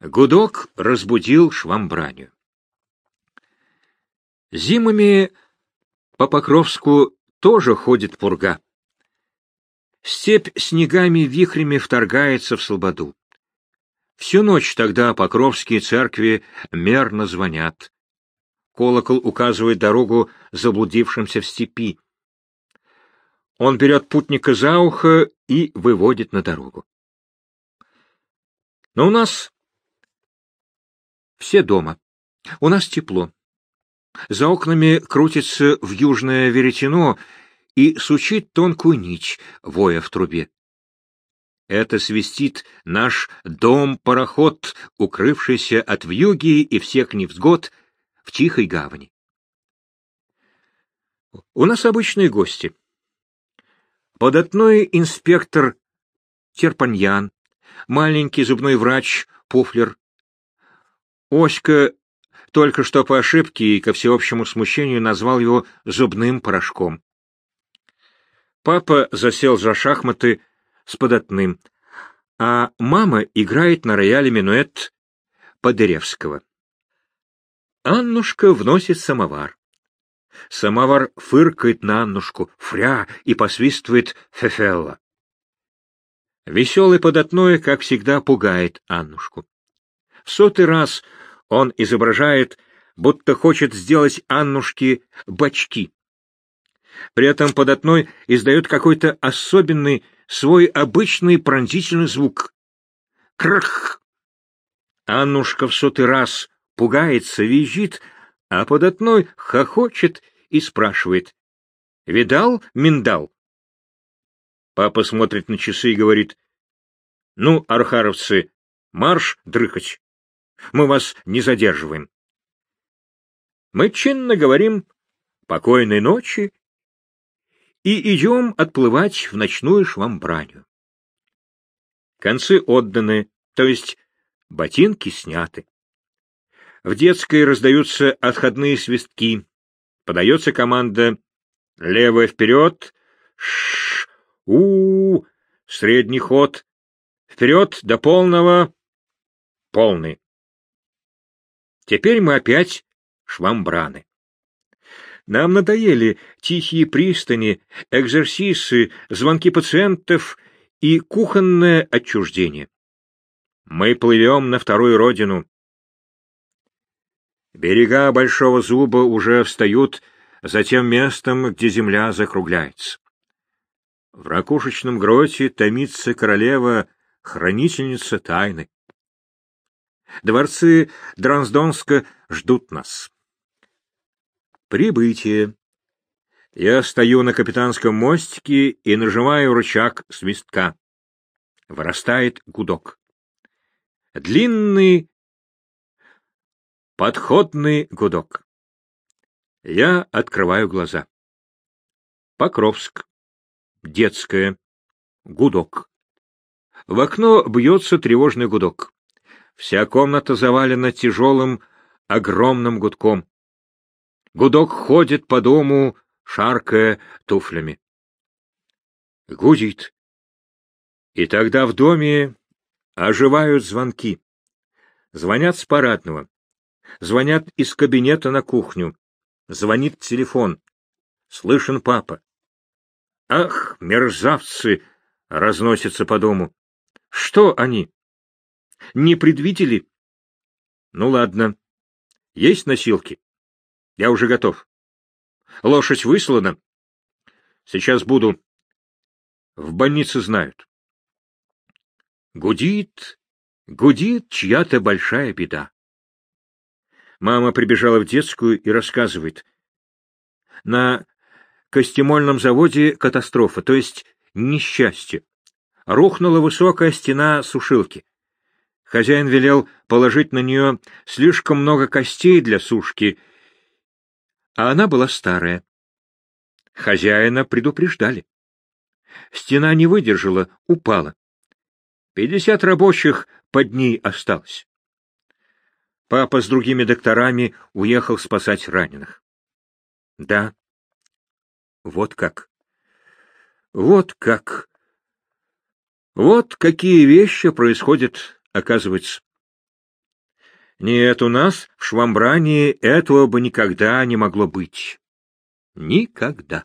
Гудок разбудил швамбраню. Зимами по Покровску тоже ходит пурга. Степь снегами вихрями вторгается в слободу. Всю ночь тогда покровские церкви мерно звонят. Колокол указывает дорогу заблудившимся в степи. Он берет путника за ухо и выводит на дорогу. Но у нас все дома. У нас тепло. За окнами крутится в южное веретено и сучит тонкую нить, воя в трубе. Это свистит наш дом-пароход, укрывшийся от вьюги и всех невзгод в тихой гавани. У нас обычные гости. Податной инспектор Терпаньян, маленький зубной врач Пуфлер, Оська только что по ошибке и ко всеобщему смущению назвал его зубным порошком. Папа засел за шахматы с податным, а мама играет на рояле минуэт Подыревского. Аннушка вносит самовар. Самовар фыркает на Аннушку, фря, и посвистывает фефелла. Веселый податной, как всегда, пугает Аннушку. В сотый раз он изображает, будто хочет сделать Аннушке бачки. При этом податной издает какой-то особенный, свой обычный пронзительный звук. Крах! Аннушка в сотый раз пугается, визжит, а податной хохочет и спрашивает. — Видал, миндал? Папа смотрит на часы и говорит. — Ну, архаровцы, марш дрыхать. Мы вас не задерживаем. Мы чинно говорим «покойной ночи» и идем отплывать в ночную швамбраню. Концы отданы, то есть ботинки сняты. В детской раздаются отходные свистки. Подается команда «Левая вперед», «Ш», «У», «Средний ход», «Вперед до полного», «Полный». Теперь мы опять швамбраны. Нам надоели тихие пристани, экзерсисы, звонки пациентов и кухонное отчуждение. Мы плывем на вторую родину. Берега Большого Зуба уже встают за тем местом, где земля закругляется. В ракушечном гроте томится королева, хранительница тайны. Дворцы Дранздонска ждут нас. Прибытие. Я стою на капитанском мостике и нажимаю рычаг свистка. Вырастает гудок. Длинный подходный гудок. Я открываю глаза. Покровск. Детская. Гудок. В окно бьется тревожный гудок. Вся комната завалена тяжелым, огромным гудком. Гудок ходит по дому, шаркая туфлями. Гудит. И тогда в доме оживают звонки. Звонят с парадного. Звонят из кабинета на кухню. Звонит телефон. Слышен папа. Ах, мерзавцы! Разносятся по дому. Что они? Не предвидели? Ну ладно. Есть носилки? Я уже готов. Лошадь выслана. Сейчас буду. В больнице знают. Гудит, гудит чья-то большая беда. Мама прибежала в детскую и рассказывает. На костюмольном заводе катастрофа, то есть несчастье. Рухнула высокая стена сушилки. Хозяин велел положить на нее слишком много костей для сушки, а она была старая. Хозяина предупреждали. Стена не выдержала, упала. Пятьдесят рабочих под ней осталось. Папа с другими докторами уехал спасать раненых. Да. Вот как. Вот как. Вот какие вещи происходят, оказывается. Нет, у нас в Швамбрании этого бы никогда не могло быть. Никогда.